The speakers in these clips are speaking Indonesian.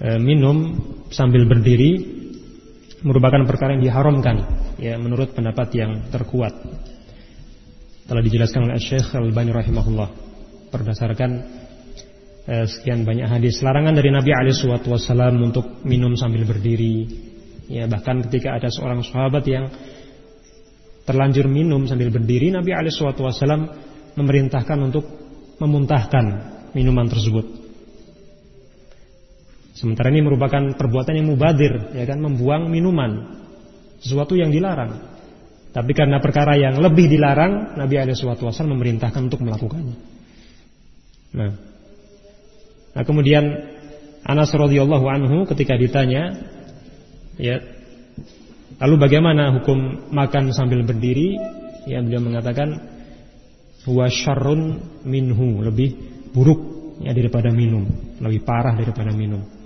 e, minum sambil berdiri merupakan perkara yang diharamkan ya menurut pendapat yang terkuat. Telah dijelaskan oleh Syekh Al-Bani rahimahullah berdasarkan e, sekian banyak hadis larangan dari Nabi alaihi wasallam untuk minum sambil berdiri. Ya bahkan ketika ada seorang sahabat yang terlanjur minum sambil berdiri, Nabi alaihi wasallam memerintahkan untuk memuntahkan minuman tersebut. Sementara ini merupakan perbuatan yang mubadir, ya kan, membuang minuman, sesuatu yang dilarang. Tapi karena perkara yang lebih dilarang, Nabi alaihi wasallam memerintahkan untuk melakukannya. Nah, nah kemudian Anas radhiyallahu anhu ketika ditanya, ya, lalu bagaimana hukum makan sambil berdiri? Ya, beliau mengatakan huwa syarrun minhu, lebih buruk ya daripada minum, lebih parah daripada minum.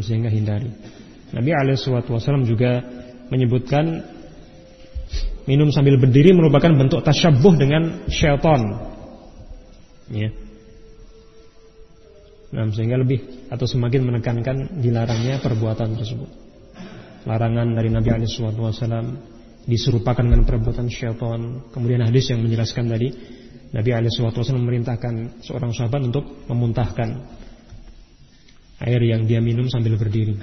Sehingga hindari. Nabi alaihi wasallam juga menyebutkan minum sambil berdiri merupakan bentuk tasyabuh dengan syaitan. Ya. Nah, sehingga lebih atau semakin menekankan dilarangnya perbuatan tersebut. Larangan dari Nabi alaihi wasallam diserupakan dengan perbuatan syaitan. Kemudian hadis yang menjelaskan tadi Nabi SAW memerintahkan seorang sahabat untuk memuntahkan air yang dia minum sambil berdiri.